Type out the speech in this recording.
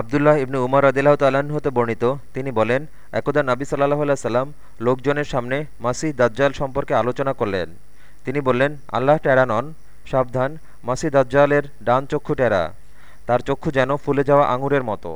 আবদুল্লাহ ইবনু উমর আদিল্লাহ তাল্লাহ্ন হতে বর্ণিত, তিনি বলেন, একদা নাবি সাল্লাহ সাল্লাম লোকজনের সামনে মাসি দাজ্জাল সম্পর্কে আলোচনা করলেন। তিনি বললেন, আল্লাহ টেরা নন, সাবধান মাসি দাজ্জালের ডান চক্ষু টেরা। তার চক্ষু যেন ফুলে যাওয়া আঙুরের মতো।